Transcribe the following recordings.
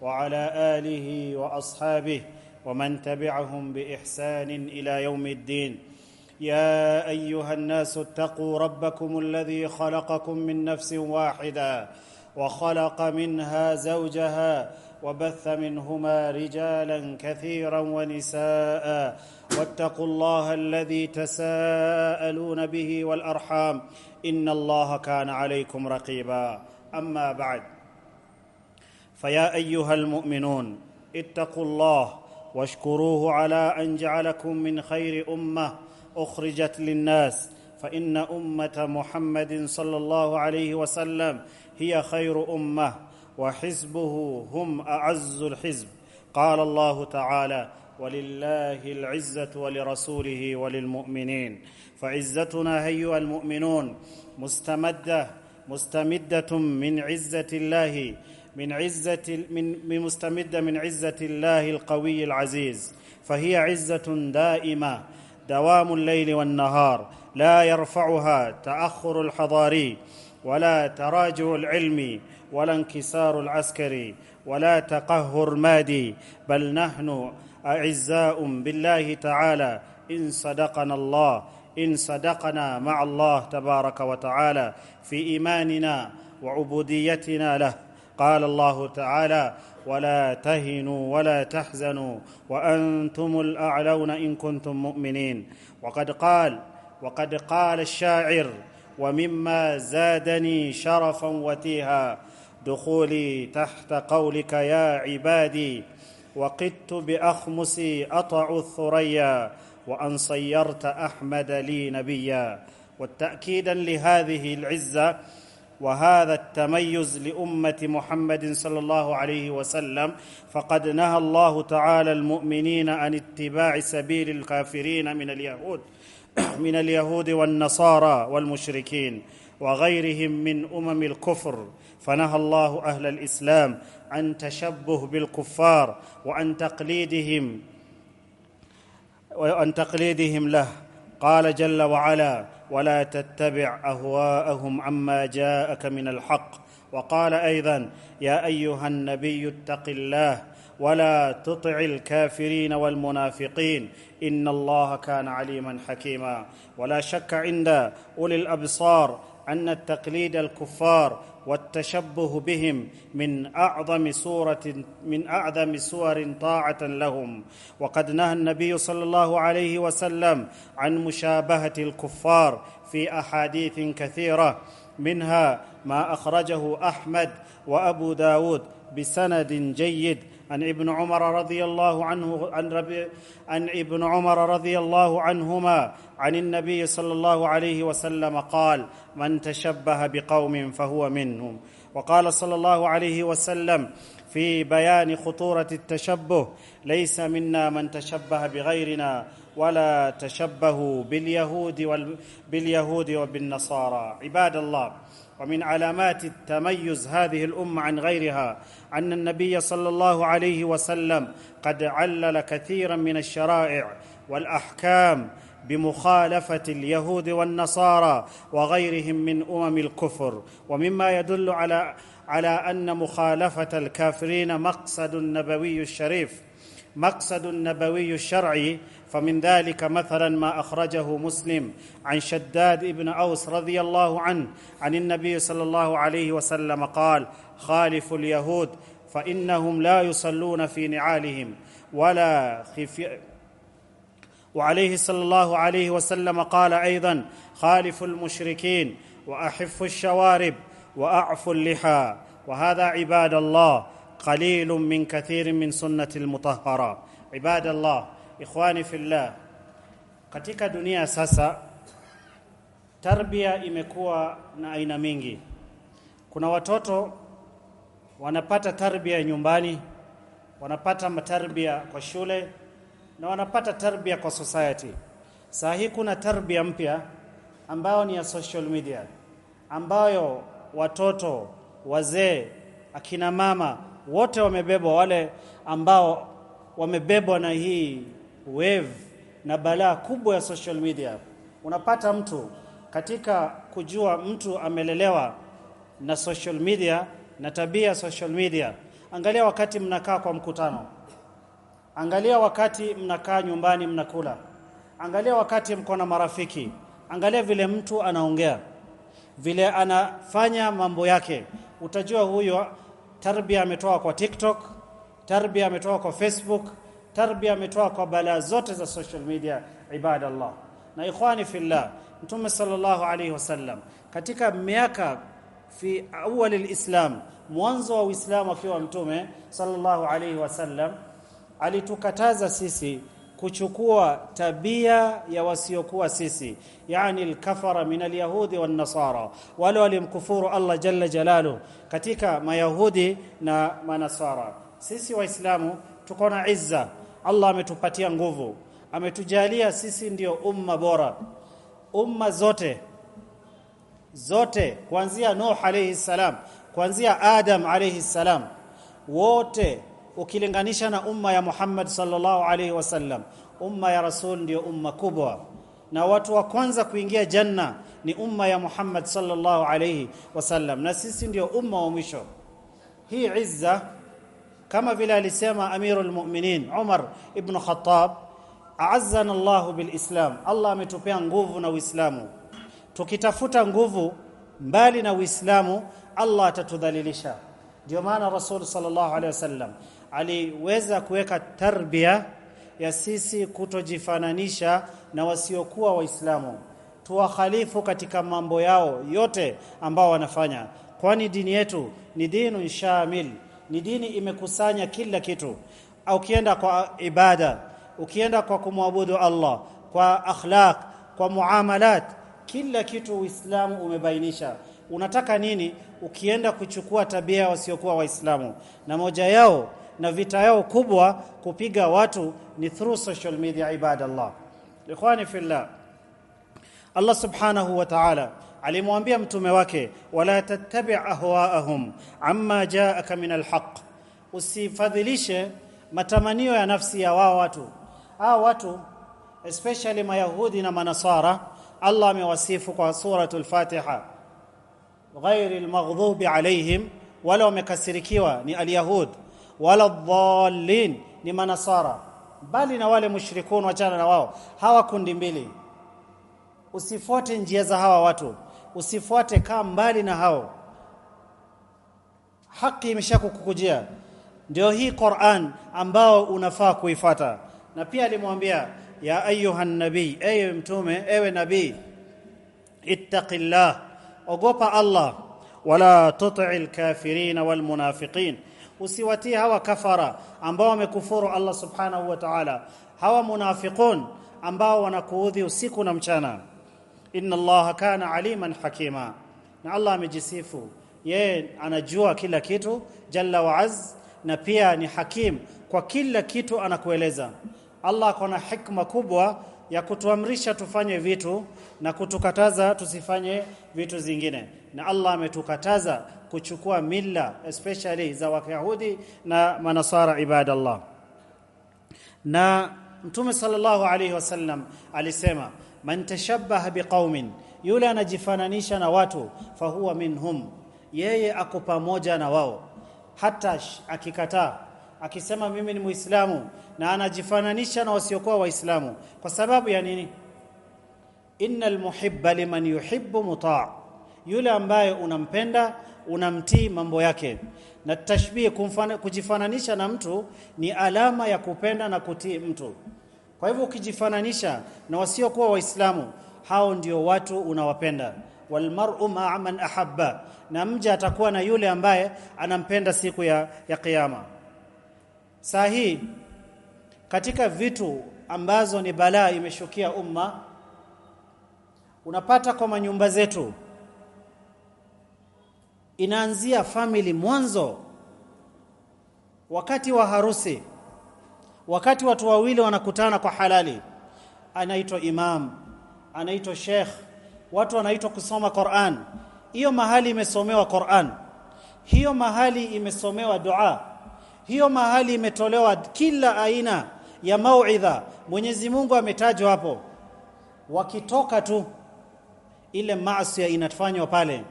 وعلى آله وأصحابه ومن تبعهم بإحسان إلى يوم الدين. يا أيها الناس اتقوا ربكم الذي خلقكم من نفس واحدة وخلق منها زوجها وبث منهما رجالا كثيرا ونساء واتقوا الله الذي تساءلون به والأرحام إن الله كان عليكم رقيبا. أما بعد فيا أيها المؤمنون اتقوا الله واشكروه على أن جعلكم من خير أمة أخرجت للناس فإن أمة محمد صلى الله عليه وسلم هي خير أمة وحزبه هم أعز الحزب. قال الله تعالى ولله العزة ولرسوله وللمؤمنين فعزتنا أيها المؤمنون مستمدة مستمدة من عزة الله من عزة من مستمدة من عزة الله القوي العزيز. فهي عزة دائمة. دوام الليل والنهار. لا يرفعها تأخر الحضاري ولا تراجع العلمي ولا انكسار العسكري ولا تقهر مادي بل نحن أعزاء بالله تعالى. إن صدقنا الله إن صدقنا مع الله تبارك وتعالى. في إيماننا وعبوديتنا له. قال الله تعالى ولا تهنوا ولا تحزنوا وأنتم الأعلون إن كنتم مؤمنين وقد قال وقد قال الشاعر ومما زادني شرفا وتيها دخولي تحت قولك يا عبادي وقدت بأخمسي أطع الثريا وأن صيرت أحمد لي نبيا والتاكيدا لهذه العزة وهذا التميز لأمة محمد صلى الله عليه وسلم فقد نهى الله تعالى المؤمنين عن اتباع سبيل الكافرين من اليهود من اليهود والنصارى والمشركين وغيرهم من أمم الكفر. فنهى الله أهل الإسلام عن تشبه بالكفار وعن تقليدهم وعن تقليدهم له. قال جل وعلا ولا تتبع أهواءهم عما جاءك من الحق. وقال أيضا يا أيها النبي اتق الله ولا تطع الكافرين والمنافقين. إن الله كان عليما حكيما. ولا شك عند أولي الأبصار أن التقليد الكفار والتشبه بهم من أعظم سوره من أعظم سور طاعة لهم. وقد نهى النبي صلى الله عليه وسلم عن مشابهة الكفار في أحاديث كثيرة منها ما أخرجه أحمد وأبو داود بسند جيد عن ابن عمر رضي الله عنه عن, ربي عن ابن عمر رضي الله عنهما عن النبي صلى الله عليه وسلم قال من تشبه بقوم فهو منهم وقال صلى الله عليه وسلم في بيان خطورة التشبه ليس منا من تشبه بغيرنا ولا تشبهوا باليهود. باليهود وبالنصارى عباد الله ومن علامات التميز هذه الأمة عن غيرها أن النبي صلى الله عليه وسلم قد علل كثيرا من الشرائع والأحكام بمخالفة اليهود والنصارى وغيرهم من أمم الكفر. ومما يدل على على أن مخالفة الكافرين مقصد نبوي الشريف مقصد النبوي الشرعي فمن ذلك مثلا ما أخرجه مسلم عن شداد بن أوس رضي الله عنه عن النبي صلى الله عليه وسلم قال خالفوا اليهود فإنهم لا يصلون في نعالهم ولا خفي وعليه صلى الله عليه وسلم قال أيضا خالفوا المشركين واحفوا الشوارب واعفوا اللحى وهذا عباد الله قليل من كثير من سنة المطهرة. عباد الله ikhwani fillah katika dunia sasa tarbia imekuwa na aina mingi kuna watoto wanapata tarbia nyumbani wanapata matarbia kwa shule na wanapata tarbia kwa society. Saa hii kuna tarbia mpya ambayo ni ya social media, ambayo watoto, wazee, akina mama wote wamebebwa, wale ambao wamebebwa na hii wave na balaa kubwa ya social media. Unapata mtu katika kujua mtu amelelewa na social media na tabia social media. Angalia wakati mnakaa kwa mkutano, angalia wakati mnakaa nyumbani mnakula, angalia wakati mko na marafiki, angalia vile mtu anaongea, vile anafanya mambo yake, utajua huyo tarbia ametoa kwa TikTok, tarbia ametoa kwa Facebook, tarbia ametoa kwa balaa zote za social media. Ibadallah na ikhwani fillah, Mtume sallallahu alayhi wasallam katika miaka fi awal alislam mwanzo wa Uislamu akiwa Mtume sallallahu alayhi wasallam alitukataza sisi kuchukua tabia ya wasiokuwa sisi, yani alkafara min alyahudi wan nasara, wale walimkufuru Allah jalla jalalu katika mayahudi na manasara. Sisi waislamu tuko na izza, Allah ametupatia nguvu, ametujalia sisi ndio umma bora, umma zote zote kuanzia Nuh alayhi salam, kuanzia Adam alayhi salam, wote ukilinganisha na umma ya Muhammad sallallahu alayhi wasallam, umma ya Rasul ndio umma kubwa, na watu wa kwanza kuingia janna ni umma ya Muhammad sallallahu alayhi wasallam, na sisi ndio umma wa mwisho. Hii izza kama vile alisema Amirul Mu'minin Umar ibn Khattab, a'azzana Allahu bilislam Allah ametupea nguvu na Uislamu. Tukitafuta nguvu mbali na Uislamu, Allah atatudhalilisha. Ndio maana Rasul sallallahu alaihi wasallam aliweza kuweka tarbia ya sisi kutojifananisha na wasiokuwa Waislamu, tuwakhalifu katika mambo yao yote ambao wanafanya, kwani dini yetu ni dinu shamil, ni dini imekusanya kila kitu. Ukienda kwa ibada, ukienda kwa kumwabudu Allah, kwa akhlaq, kwa muamalat, kila kitu Uislamu umebainisha. Unataka nini ukienda kuchukua tabia wasiokuwa Waislamu? Na moja yao na vita yao kubwa kupiga watu ni through social media. Ibadallah, ikhwani fillah, Allah subhanahu wa ta'ala alimwambia mtume wake, wala tattabi ahwaahum amma jaaka min alhaq, usifadhilishe matamanio ya nafsi ya wao watu. Hao watu especially mayahudi na manasara, Allah amewasifu kwa suratul Fatiha, ghairi almaghdubi alaihim, wala wamekasirikiwa ni alyahud wala dhallin ni manasara, bali na wale mushrikun, wachana na wao. Hawa kundi mbili, usifuate njia za hawa watu, usifuate, kaa mbali na hao. Haki imeshakukujia, ndio hii Qur'an ambao unafaa kuifata. Na pia alimwambia ya ayuha nabii, ewe mtume, ewe nabii, ittaqillah, ogopa Allah, wala tuti'il kafirina wal munafiqin usiwatie hawa kafara ambao wamekufuru Allah subhanahu wa ta'ala, hawa munafiqun ambao wanakuudhi usiku na mchana. Inna Allaha kana aliman hakima, na Allah amejisifu yeye anajua kila kitu jalla wa az, na pia ni hakim kwa kila kitu anakueleza. Allah akona hikma kubwa ya kutuamrisha tufanye vitu na kutukataza tusifanye vitu zingine, na Allah ametukataza kuchukua mila especially za Wayahudi na Manasara, ibadallah. Na Mtume sallallahu alayhi wasallam alisema, man tashabbaha biqaumin, yule anajifananisha na watu, fahuwa minhum, yeye ako pamoja na wao. Hata akikataa akisema mimi ni Muislamu na anajifananisha na wasiokuwa Waislamu, kwa sababu ya nini? innal muhibba liman yuhibbu mutaa, yule ambaye unampenda unamtii mambo yake. Na tashbih, kujifananisha na mtu ni alama ya kupenda na kutii mtu. Kwa hivyo ukijifananisha na wasiokuwa Waislamu, hao ndio watu unawapenda. Walmar'u ma'a man ahabba, na mja atakuwa na yule ambaye anampenda siku ya, ya Kiyama. Saa hii katika vitu ambazo ni balaa imeshukia umma, unapata kwa manyumba zetu inaanzia family mwanzo. wakati wa harusi wakati watu wawili wanakutana kwa halali anaitwa imam anaitwa sheikh watu wanaitwa kusoma Qur'an. Hiyo mahali imesomewa Qur'an. Hiyo mahali imesomewa dua. Hiyo mahali imetolewa kila aina ya mauidha Mwenyezi Mungu ametajwa hapo. Wakitoka tu ile maasi inafanywa pale.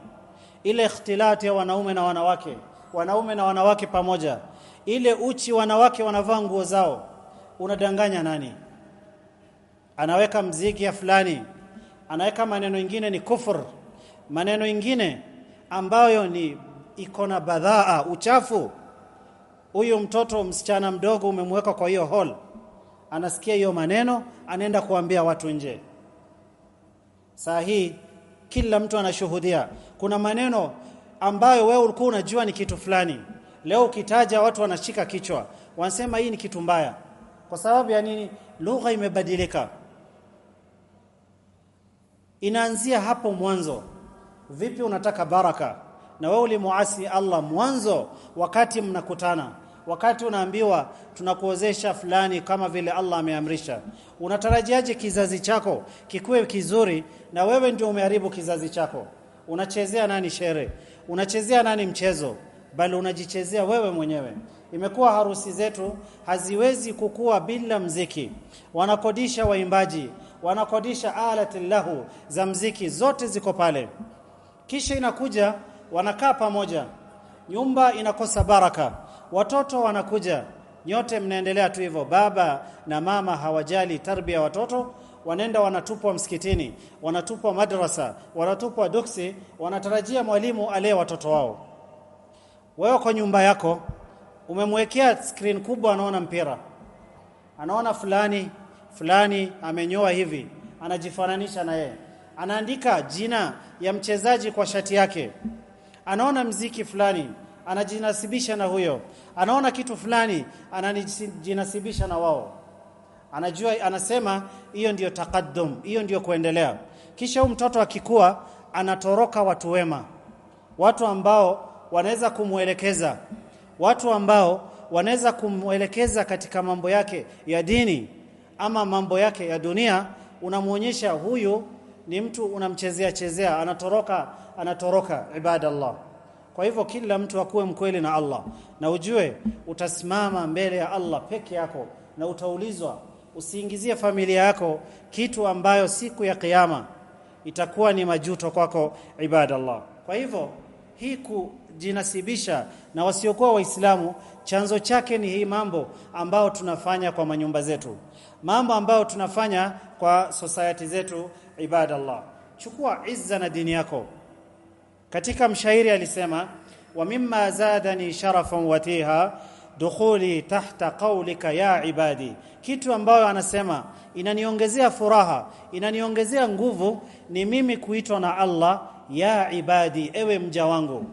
Ile ikhtilati ya wanaume na wanawake. Wanaume na wanawake pamoja ile uchi wanawake wanavaa nguo zao unadanganya nani? Anaweka mziki ya fulani anaweka maneno ingine ni kufur. Maneno ingine ambayo ni iko na badhaa uchafu. Huyu mtoto msichana mdogo umemweka kwa hiyo hall anasikia hiyo maneno anaenda kuambia watu nje. Saa hii kila mtu anashuhudia kuna maneno ambayo wewe ulikuwa unajua ni kitu fulani leo ukitaja watu wanashika kichwa wanasema hii ni kitu mbaya. Kwa sababu ya nini? Lugha imebadilika. Inaanzia hapo mwanzo. Vipi unataka baraka? Na wewe ulimuasi Allah mwanzo wakati mnakutana. Wakati unaambiwa tunakuozesha fulani kama vile Allah ameamrisha. Unatarajiaje kizazi chako kikuwe kizuri na wewe ndio umeharibu kizazi chako? Unachezea nani shere? Unachezea nani mchezo bali unajichezea wewe mwenyewe. Imekuwa harusi zetu haziwezi kukua bila mziki. Wanakodisha waimbaji wanakodisha alati lahu za mziki zote ziko pale. Kisha inakuja wanakaa pamoja. Nyumba inakosa baraka. Watoto wanakuja. Nyote mnaendelea tu hivyo. Baba na mama hawajali tarbia watoto. Wanaenda wanatupwa msikitini wanatupwa madrasa wanatupwa duksi wanatarajia mwalimu alee watoto wao wewe kwa nyumba yako umemwekea screen kubwa anaona mpira. Anaona fulani fulani amenyoa hivi anajifananisha na yeye. Anaandika jina ya mchezaji kwa shati yake. Anaona mziki fulani anajinasibisha na huyo. Anaona kitu fulani anajinasibisha na wao. Anajua anasema hiyo ndiyo takaddum hiyo ndiyo kuendelea. Kisha huyu mtoto akikua anatoroka watu wema. Watu ambao wanaweza kumwelekeza. Watu ambao wanaweza kumwelekeza katika mambo yake ya dini ama mambo yake ya dunia unamwonyesha huyu ni mtu unamchezea chezea anatoroka anatoroka ibadallah. Kwa hivyo kila mtu akuwe mkweli na Allah. Na ujue utasimama mbele ya Allah peke yako na utaulizwa usiingizie familia yako kitu ambayo siku ya kiyama itakuwa ni majuto kwako ibadallah. Kwa hivyo hii kujinasibisha na wasiokuwa waislamu chanzo chake ni hii mambo ambayo tunafanya kwa manyumba zetu. Mambo ambayo tunafanya kwa society zetu ibadallah. Chukua izza na dini yako. Katika mshairi alisema wa mimma zadani sharafan watiha dukhuli tahta qawlika ya ibadi. Kitu ambayo anasema inaniongezea furaha inaniongezea nguvu ni mimi kuitwa na Allah ya ibadi ewe mja wangu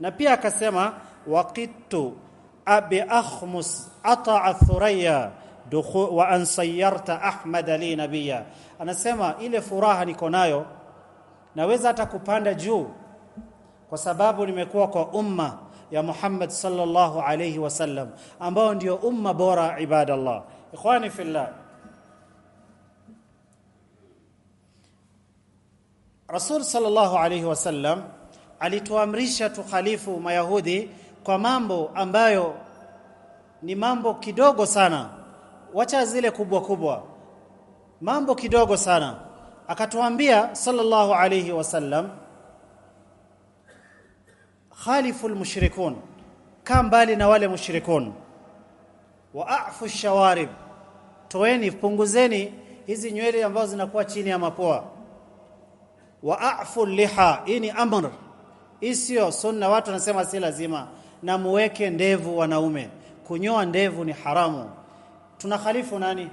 na pia akasema waqittu abi akhmus ata'a thuraya wa an sayyarta ahmad li nabiyya anasema ile furaha niko nayo naweza hata kupanda juu kwa sababu nimekuwa kwa umma ya Muhammad sallallahu alayhi wasallam ambao ndio umma bora ibadallah ikhwani fillah Rasul sallallahu alayhi wasallam alituamrisha tukhalifu mayahudi kwa mambo ambayo ni mambo kidogo sana. Wacha zile kubwa kubwa. Mambo kidogo sana. Akatuambia sallallahu alayhi wasallam khalifu almushrikun kaa mbali na wale mushrikun. Wa afu shawarib toeni punguzeni hizi nywele ambazo zinakuwa chini ya mapua. Wa afu liha hii ni amr isio sunna watu wanasema si lazima. Na muweke ndevu wanaume. Kunyoa ndevu ni haramu. Tuna khalifu nani?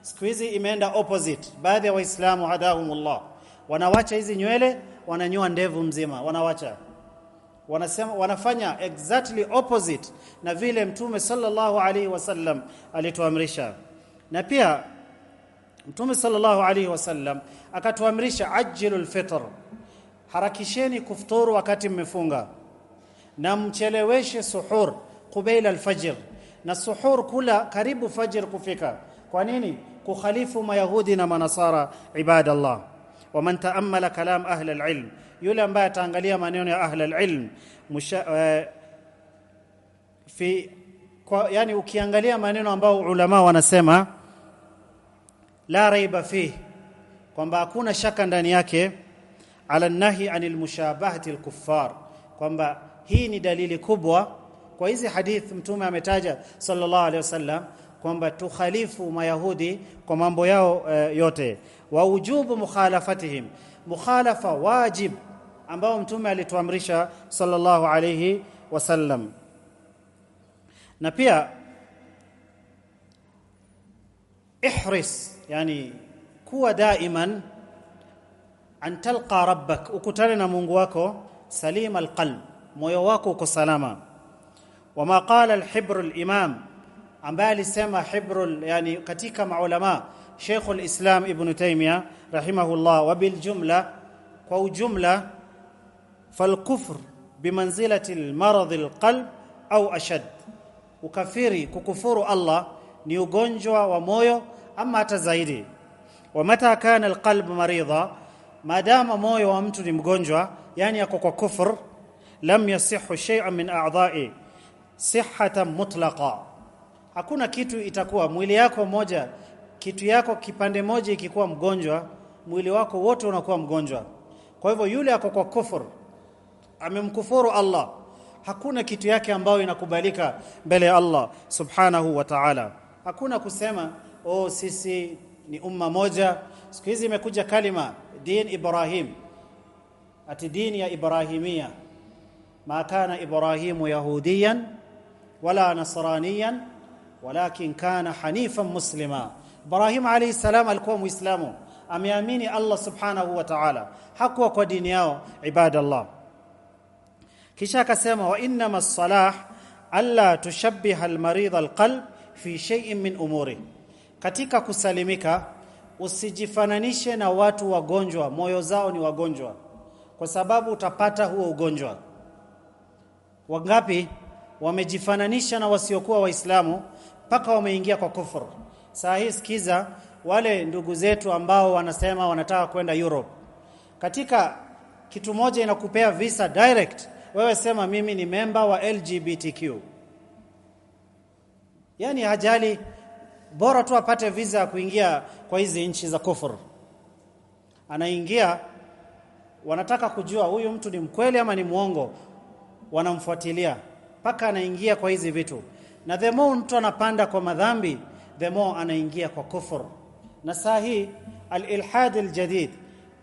Siku hizi imeenda opposite. Baadhi ya waislamu hadahumullah. Wanawacha hizi nywele wananyoa ndevu mzima. Wanawacha. Wanasema wanafanya exactly opposite na vile mtume sallallahu alaihi wasallam alituamrisha. Na pia mtume sallallahu alaihi wasallam akatuamrisha ajilul fitr harakisheni kufuturu wakati mmefunga. Na mcheleweshe suhur qubaila alfajr. Na suhur kula karibu fajr kufika. Kwa nini? Kukhalifu mayahudi na manasara ibadallah. Waman taammala kalam ahli alilm. Yule ambaye ataangalia maneno ya ahli alilm uh, fi kwa, yani ukiangalia maneno ambao ulama wanasema la raiba fi kwamba hakuna shaka ndani yake ala nahi anil mushabahati alkuffar kwamba hii ni dalili kubwa kwa hizi hadith mtume ametaja sallallahu alaihi wasallam kwamba tukhalifu mayahudi kwa mambo yao uh, yote wa ujubu mukhalafatihim mukhalafa wajib ambao mtume alituamrisha sallallahu alaihi wasallam na pia ihris yani kuwa daiman an talqa rabbak ukutane na Mungu wako salim alqalb moyo wako uko salama wama qala alhibr alimam ambaye alisema hibr yani katika maulama Sheikh alislam Ibn Taymiyyah rahimahullah wa bil jumla kwa ujumla falkufr bimanzilati almarad alqalb au ashad ukafiri kukufuru Allah ni ugonjwa wa moyo ama hata zaidi wa mata kana alqalb maridha madama moyo wa mtu ni mgonjwa yani yako kwa kufur lam yasihu shay'an min a'dha'i sihhatan mutlaqa. Hakuna kitu itakuwa. Mwili yako moja kitu yako kipande moja ikikuwa mgonjwa mwili wako wote unakuwa mgonjwa. Kwa hivyo yule ako kwa kufur amemkufuru Allah hakuna kitu yake ambayo inakubalika mbele ya Allah subhanahu wa ta'ala. Hakuna kusema oh sisi ni umma moja. Siku hizi imekuja kalima din Ibrahim ati dini ya Ibrahimia ma kana Ibrahimu yahudiyan wala nasraniyan walakin kana hanifan muslima Ibrahim alayhi salam alikuwa muislamu ameamini Allah subhanahu wa ta'ala hakuwa kwa dini yao ibadallah kisha akasema wa inma salah alla tushabbiha almarid alqalb fi shay'in min umuri katika kusalimika usijifananishe na watu wagonjwa. Moyo zao ni wagonjwa. Kwa sababu utapata huo ugonjwa. Wangapi wamejifananisha na wasiokuwa waislamu mpaka wameingia kwa kufuru. saa hii sikiza wale ndugu zetu ambao wanasema wanataka kwenda Europe. Katika kitu moja inakupea visa direct wewe sema mimi ni memba wa LGBTQ yani hajali bora tu apate visa ya kuingia kwa hizi nchi za kufur. Anaingia wanataka kujua huyu mtu ni mkweli ama ni mwongo. Wanamfuatilia. Mpaka anaingia kwa hizi vitu. Na the more mtu anapanda kwa madhambi the more anaingia kwa kufur. Na saa hii al-ilhad al-jadid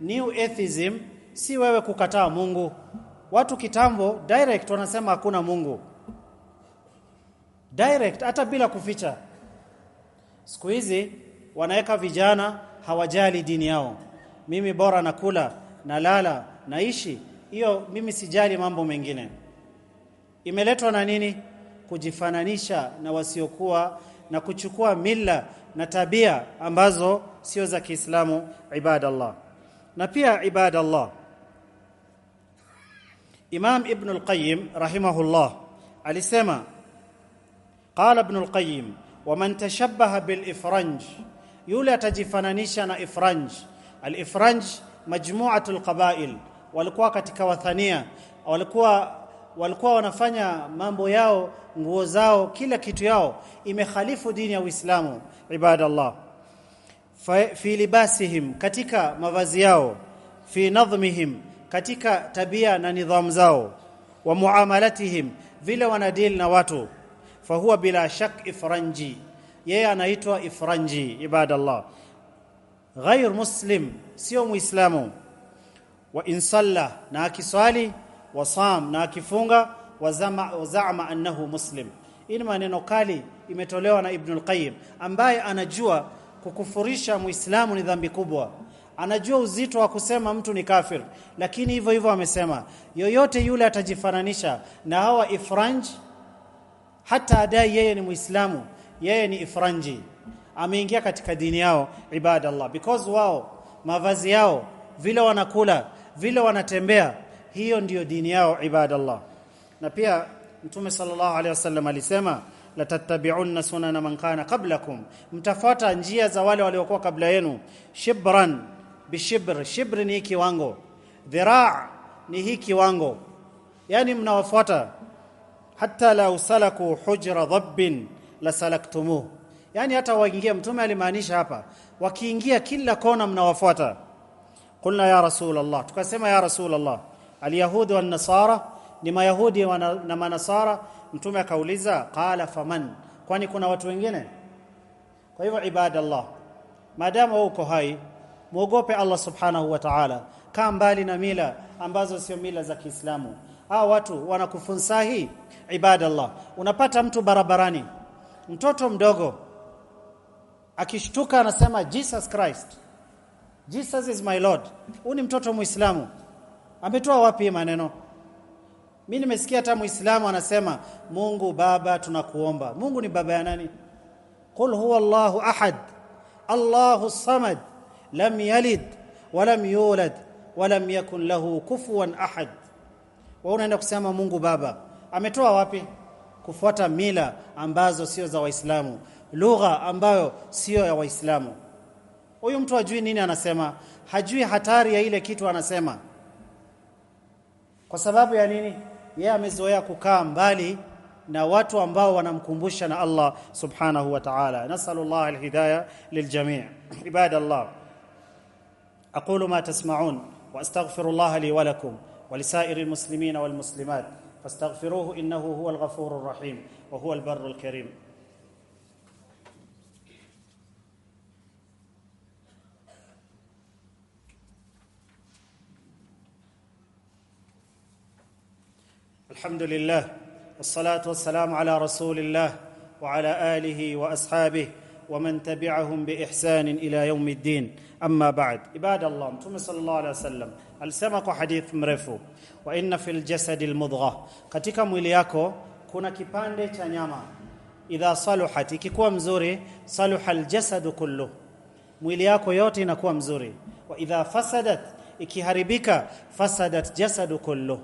new atheism si wewe kukataa Mungu. Watu kitambo direct wanasema hakuna Mungu. Direct hata bila kuficha siku hizi wanaweka vijana hawajali dini yao. Mimi bora nakula nalala naishi. Hiyo mimi sijali mambo mengine. Imeletwa na nini? Kujifananisha na wasiokuwa na kuchukua mila na tabia ambazo sio za Kiislamu ibadallah. Na pia ibadallah. Imam Ibn al-Qayyim rahimahullah alisema qala Ibn al-Qayyim waman tashabbaha bil ifranj yule atajifananisha na ifranj al-ifranj majmu'atu al-qabail walikuwa katika wathania walikuwa walikuwa wanafanya mambo yao nguo zao kila kitu yao imekhalifu dini ya Uislamu ibadallah fi libasihim katika mavazi yao fi nadhmihim katika tabia na nidhamu zao wa muamalatihim vile wanadili na watu fahuwa bila shak ifranji. Yeye anaitwa ifranji ibadallah. Ghair muslim sio muislamu. Wa insalla na akiswali wa sam na akifunga wa zama annahu muslim. Hii maneno kali imetolewa na Ibn al-Qayyim ambaye anajua kukufurisha muislamu ni dhambi kubwa. Anajua uzito wa kusema mtu ni kafir lakini hivyo hivyo amesema. Yoyote yule atajifananisha na hawa ifranj hata adai yeye ni muislamu yeye ni ifranji. Ameingia katika dini yao ibadallah. Because wao mavazi yao vile wanakula vile wanatembea hiyo ndiyo dini yao ibadallah. Na pia mtume sallallahu alaihi wasallam alisema latattabi'unna sunana man kana qablakum. Mtafuata njia za wale waliokuwa kabla yenu. Shibran bishibr. Shibr ni kiwango. Dhiraa ni hii kiwango. Yani mnawafuata hata la usalaku hujra dhabbin la salaktumuh. Yani hata waingia mtume alimaanisha hapa wakiingia kila kona mnawafuata. Qulna ya rasul allah tukasema ya rasul allah alyahudi wan nasara ni mayahudi na manasara? Mtume akauliza qala faman? Kwani kuna watu wengine? Kwa hivyo ibadallah maadamu uko hai muogope Allah subhanahu wa ta'ala. Kaa mbali na mila ambazo sio mila za Kiislamu hao watu wanakufunsahi ibadallah. Unapata mtu barabarani mtoto mdogo akishtuka anasema Jesus Christ Jesus is my Lord. Huyu ni mtoto muislamu. Ametoa wapi maneno? Mimi nimesikia hata muislamu anasema Mungu baba tunakuomba. Mungu ni baba ya nani? Qul huwa Allahu ahad Allahu samad lam yalid walam yulad walam yakun lahu kufuwan ahad wa unaenda kusema Mungu baba. Ametoa wapi? Kufuata mila ambazo sio za waislamu. Lugha ambayo sio ya waislamu. Huyu mtu hajui nini anasema. Hajui hatari ya ile kitu anasema. Kwa sababu ya nini? Yeye amezoea kukaa mbali na watu ambao wanamkumbusha na Allah subhanahu wa ta'ala. Nasallallahu alhidayah liljami' ibadallah. Aqulu ma tasma'un wa astaghfirullah li wa ولسائر المسلمين والمسلمات فاستغفروه إنه هو الغفور الرحيم وهو البر الكريم. الحمد لله والصلاه والسلام على رسول الله وعلى اله واصحابه ومن تبعهم باحسان إلى يوم الدين اما بعد عباد الله متى صلى الله عليه وسلم alisema kwa hadith mrefu wa inna fil jasad al mudghah katika mwili yako kuna kipande cha nyama idha saluhat ikikuwa mzuri saluha al jasad kullu mwili yako yote inakuwa mzuri wa idha fasadat ikiharibika fasadat jasad kullu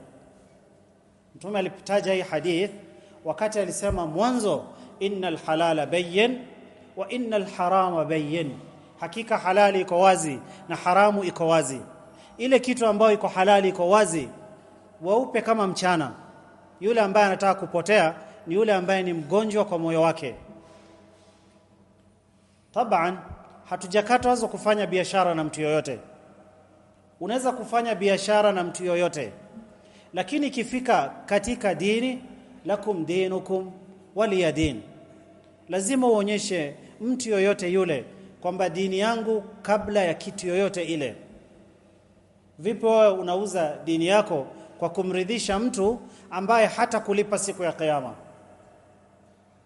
Mtume alitaja hii hadith wakati alisema mwanzo innal halala bayyin wa innal harama bayyin hakika halali iko wazi na haramu iko wazi. Ile kitu ambayo iko halali iko wazi waupe kama mchana. Yule ambaye anataka kupotea ni yule ambaye ni mgonjwa kwa moyo wake. Taban hatujakatazwa kufanya biashara na mtu yoyote. Unaweza kufanya biashara na mtu yoyote. Lakini ikifika katika dini lakum dinukum waliya din. Lazima uonyeshe mtu yoyote yule kwamba dini yangu kabla ya kitu yoyote ile. Vipi wewe unauza dini yako kwa kumridhisha mtu ambaye hata kulipa siku ya kiyama?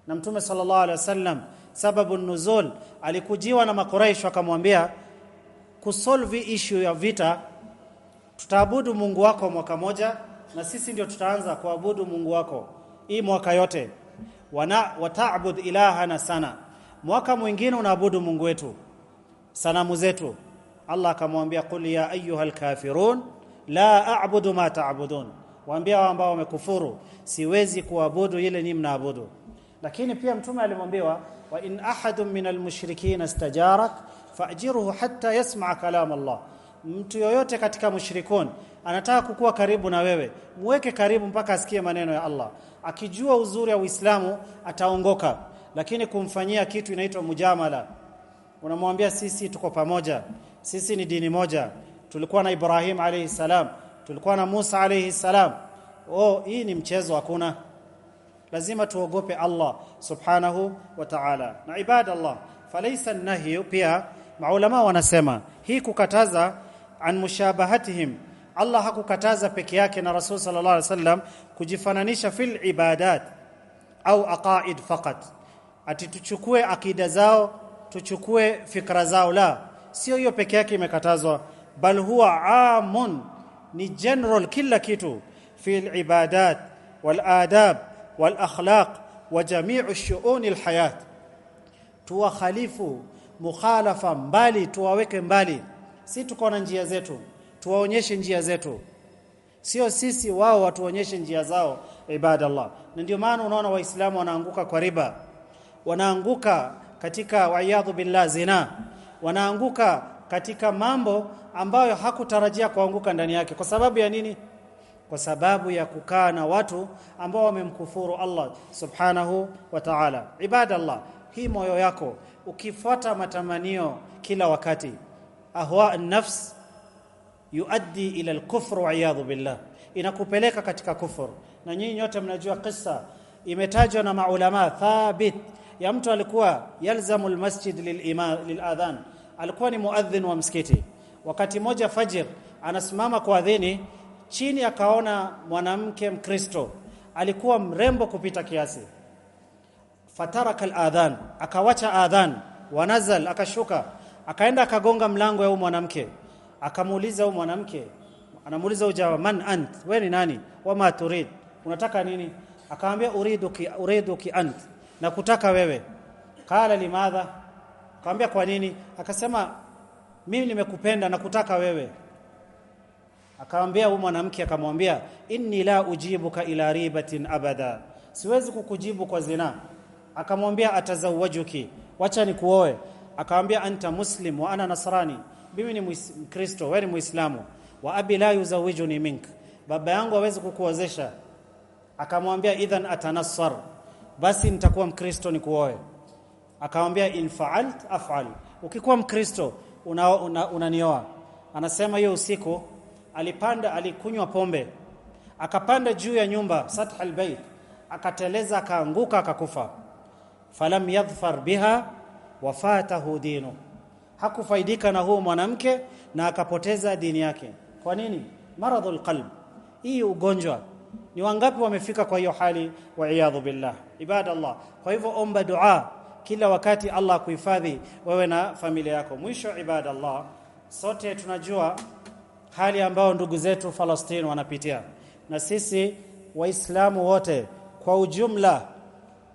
Na mtume sallallahu alaihi wasallam sababu nuzul alikujiwa na makuraish akamwambia kusolve issue ya vita tutaabudu Mungu wako mwaka moja na sisi ndio tutaanza kuabudu Mungu wako. Hii mwaka yote. Wana wataabud ilahana sana mwaka mwingine unaabudu Mungu wetu sanamu zetu. Allah akamwambia qul ya ayyuhal kafirun la a'budu ma ta'budun. Waambia wao ambao wamekufuru siwezi kuabudu ile ni mnaabudu. Lakini pia mtume alimwambiwa wa in ahadun minal mushrikeen istajarak fa'jirhu hatta yasma' kalam Allah. Mtu yoyote katika mushrikun anataka kukuwa karibu na wewe muweke karibu mpaka asikie maneno ya Allah. Akijua uzuri wa Uislamu ataongoka lakini kumfanyia kitu inaitwa mujamala. Unamwambia sisi tuko pamoja. Sisi ni dini moja. Tulikuwa na Ibrahim alayhi salam. Tulikuwa na Musa alayhi salam. Oh hii ni mchezo hakuna. Lazima tuogope Allah subhanahu wa ta'ala. Na ibada Allah falaysa an-nahyu pia maulama wanasema hii kukataza an mushabahatihim. Allah hakukataza peke yake na Rasul sallallahu alaihi wasallam kujifananisha fil ibadat au aqaid faqat ati tuchukue akida zao tuchukue fikra zao. La sio hiyo peke yake imekatazwa bal huwa amun ni general kila kitu. Fi ibadat wal adab wal akhlaq wa jami'u shu'uni al hayat tuwakhalifu mukhalafa mbali tuwaweke mbali. Si tuko na njia zetu tuwaonyeshe njia zetu. Sio sisi wao watuonyeshe njia zao ibadallah. Na ndio maana unaona waislamu wanaanguka kwa riba wanaanguka katika waiyadhu billah zina. Wanaanguka katika mambo ambayo hakutarajia kuanguka ndani yake. Kwa sababu ya nini? Kwa sababu ya kukaa na watu ambao wamemkufuru Allah subhanahu wa ta'ala. Ibadallah hii moyo yako ukifuata matamanio kila wakati ahwa an-nafs yuaddi ila al-kufr wa billah. Inakupeleka katika kufur na nyinyi nyote mnajua kisa imetajwa na maulama thabit ya mtu alikuwa yalzamu almasjid liladhan alikuwa ni muadhin wa msikiti. Wakati moja fajr anasimama kwa adhini chini akaona mwanamke mkristo. Alikuwa mrembo kupita kiasi. Fataraka aladhan akawacha adhan wanazal akashuka. Akaenda akagonga mlango ya mwanamke. Akamuuliza huyo mwanamke anamuuliza ujawa man ant? Wewe ni nani? Wama turid? Unataka nini? Akaambia uriduki uriduki ant na kutaka wewe. Kala limadha. Akamwambia kwa nini? Akasema mimi nimekupenda na kutaka wewe. Akamwambia huyu mwanamke akamwambia inni la ujibuka ila ribatin abada. Siwezi kukujibu kwa zina. Akamwambia atazawajuki wacha nikuoe. Akamwambia anta muslim wa ana nasrani. Mimi ni mkristo wewe ni muislamu. Wa abi la yuzawijuni mink. Baba yangu hawezi kukuozesha. Akamwambia idhan atanassar basi nitakuwa mkristo nikuoe. Akamwambia in faalt af'al. Ukikuwa mkristo unanioa una, una anasema hiyo usiku alipanda alikunywa pombe. Akapanda juu ya nyumba sath albayt akateleza akaanguka akakufa. Falam yadhfar biha wafatahu dinu. Hakufaidika na huo mwanamke na akapoteza dini yake. Kwa nini? Maradhul qalb. Hii ugonjwa ni wangapi wamefika kwa hiyo hali? Wa iyadhu billah. Ibadallah. Kwa hivyo omba dua kila wakati Allah kuhifadhi wewe na familia yako. Mwisho ibada Allah sote tunajua hali ambayo ndugu zetu Palestine wanapitia. Na sisi waislamu wote kwa ujumla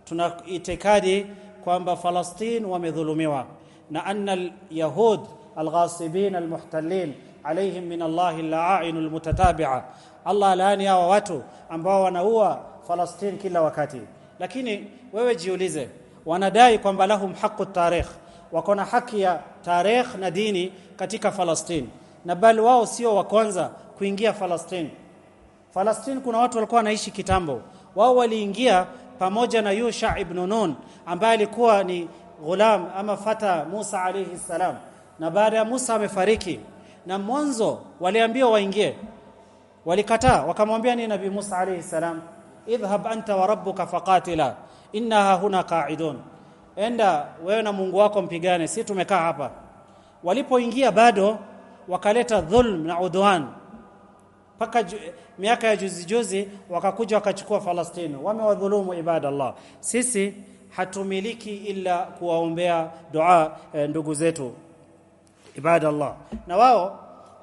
tuna itikadi kwamba Palestine wamedhulumiwa. Na anna al-yahud al-ghasibin al-muhtalin alaihim min Allah al-la'in al-mutatabi'a Allah laani hawa watu ambao wanaua Falastini kila wakati. Lakini wewe jiulize wanadai kwamba lahum haqqu tarikh. Wako na haki ya tarikh na dini katika Falastini, na bali wao sio wa kwanza kuingia Falastini. Falastini kuna watu walikuwa wanaishi kitambo. Wao waliingia pamoja na Yusha ibn Nun ambaye alikuwa ni ghulam ama fata Musa alayhi salam. Na baada ya Musa amefariki na mwanzo waliambiwa waingie. Walikataa wakamwambia ni nabii Musa alayhi salam? Idhhab anta wa rabbuka faqatila innaha huna qa'idun. Enda wewe na Mungu wako mpigane si tumekaa hapa. Walipoingia bado wakaleta dhulm na udwan. Paka miaka ya juzi juzi wakakuja wakachukua Falastini. Wamewadhulumu ibadallah. Sisi hatumiliki ila kuwaombea dua e, ndugu zetu ibadallah. Na wao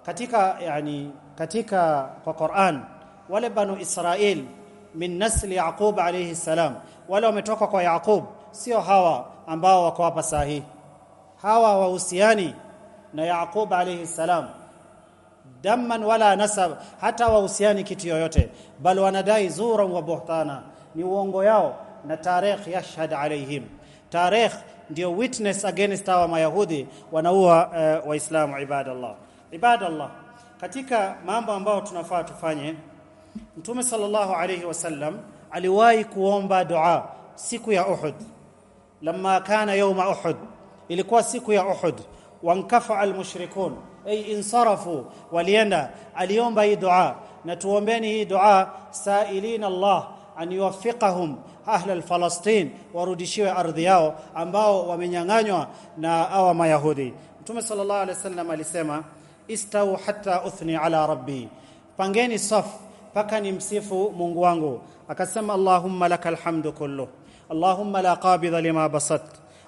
katika yani katika kwa Qur'an wale banu Israel min nasli Yaqub alayhi salam wale wametoka kwa Yaqub sio hawa ambao wako hapa sahihi hawa wahusiani na Yaqub alayhi salam. Damman wala nasab hata wahusiani kitu yoyote. Bal wanadai zura wa buhtana ni uongo yao na tarikh yashhad alayhim. Tarikh ndio witness against hawa mayahudi wanaua uh, waislamu ibadallah. Ibadallah katika mambo ambayo tunafaa tufanye mtume sallallahu alayhi wasallam aliwahi kuomba dua siku ya Uhud. Lama kana yawma Uhud ilikuwa siku ya Uhud. Wankafa almushrikun ay insarafu walienda aliomba hii dua. Na tuombeni hii dua sailina Allah أن يوفقهم أهل الفلسطين ورديشيو أرض ياو أمباو ومن ينغانيو نا أو ما يهودي. ثم صلى الله عليه وسلم لسيما استو حتى أثني على ربي. فانجيني صف فكا نمسيفو مونغوانغو. أكسم اللهم لك الحمد كله. اللهم لا قابض لما بسط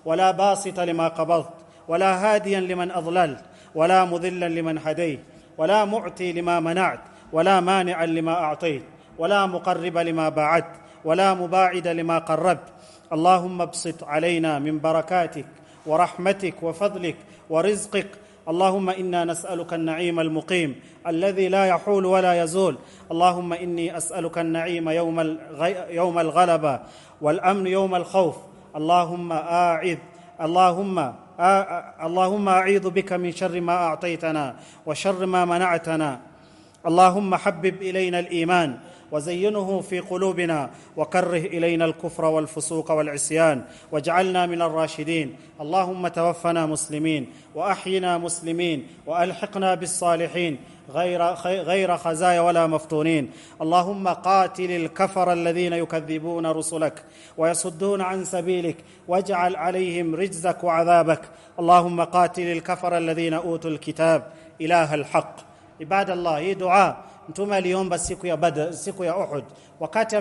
ولا باسط لما قبضت ولا هاديا لمن أضللت ولا مذلا لمن هديت ولا معطي لما منعت ولا مانعا لما أعطيت. ولا مقرب لما بعدت ولا مباعد لما قربت اللهم ابسط علينا من بركاتك ورحمتك وفضلك ورزقك اللهم إنا نسألك النعيم المقيم الذي لا يحول ولا يزول اللهم إني أسألك النعيم يوم. يوم الغلبة والأمن يوم الخوف اللهم اعذ اللهم. اللهم أعيذ بك من شر ما أعطيتنا وشر ما منعتنا اللهم حبب إلينا الإيمان وزينه في قلوبنا وكره إلينا الكفر والفسوق والعصيان واجعلنا من الراشدين. اللهم توفنا مسلمين وأحينا مسلمين وألحقنا بالصالحين. غير غير خزايا ولا مفتونين. اللهم قاتل الكفر الذين يكذبون رسلك ويصدون عن سبيلك واجعل عليهم رجزك وعذابك. اللهم قاتل الكفر الذين أوتوا الكتاب إله الحق. عباد الله dua mtume aliomba siku ya badr siku ya uhud wakati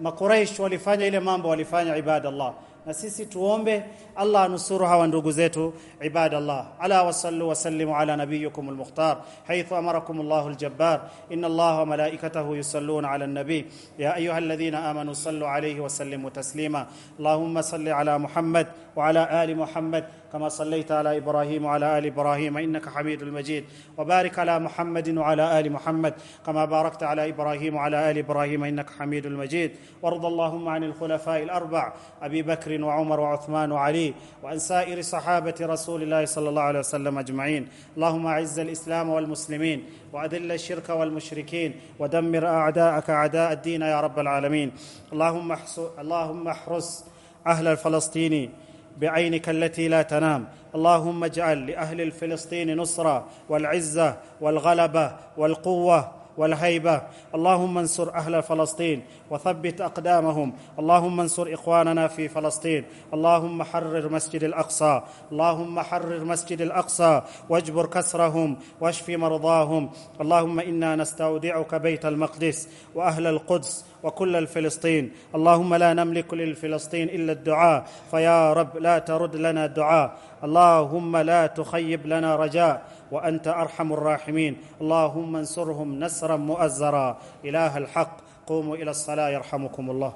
makuraish walifanya ile mambo walifanya ibadallah na sisi tuombe Allah anusuru hawa ndugu zetu ibadallah ala wasallu wasallimu ala nabiyikum almukhtar haythu amarakum Allah aljabbar inna Allah wa malaikatahu yusalluna ala an-nabi ya ayyuhalladhina amanu sallu alayhi wa sallimu taslima Allahumma salli ala Muhammad wa ala ali Muhammad كما صليت على إبراهيم وعلى آل إبراهيم إنك حميد مجيد. وبارك على محمد وعلى آل محمد كما باركت على إبراهيم وعلى آل إبراهيم إنك حميد مجيد. وارض اللهم عن الخلفاء الأربع أبي بكر وعمر وعثمان وعلي وعن سائر صحابة رسول الله صلى الله عليه وسلم أجمعين. اللهم أعز الإسلام والمسلمين وأذل الشرك والمشركين ودمر أعداءك أعداء الدين يا رب العالمين. اللهم احرس أهل الفلسطيني بعينك التي لا تنام. اللهم اجعل لأهل الفلسطين نصره والعزة والغلبة والقوة والهيبة. اللهم انصر أهل فلسطين وثبت أقدامهم. اللهم انصر إخواننا في فلسطين. اللهم حرر مسجد الأقصى. اللهم حرر مسجد الأقصى. واجبر كسرهم واشف مرضاهم. اللهم إنا نستودعك بيت المقدس وأهل القدس وكل الفلسطين. اللهم لا نملك للفلسطين إلا الدعاء. فيا رب لا ترد لنا الدعاء. اللهم لا تخيب لنا رجاء. وأنت أرحم الراحمين. اللهم انصرهم نصرا مؤزرا. إله الحق. قوموا إلى الصلاة يرحمكم الله.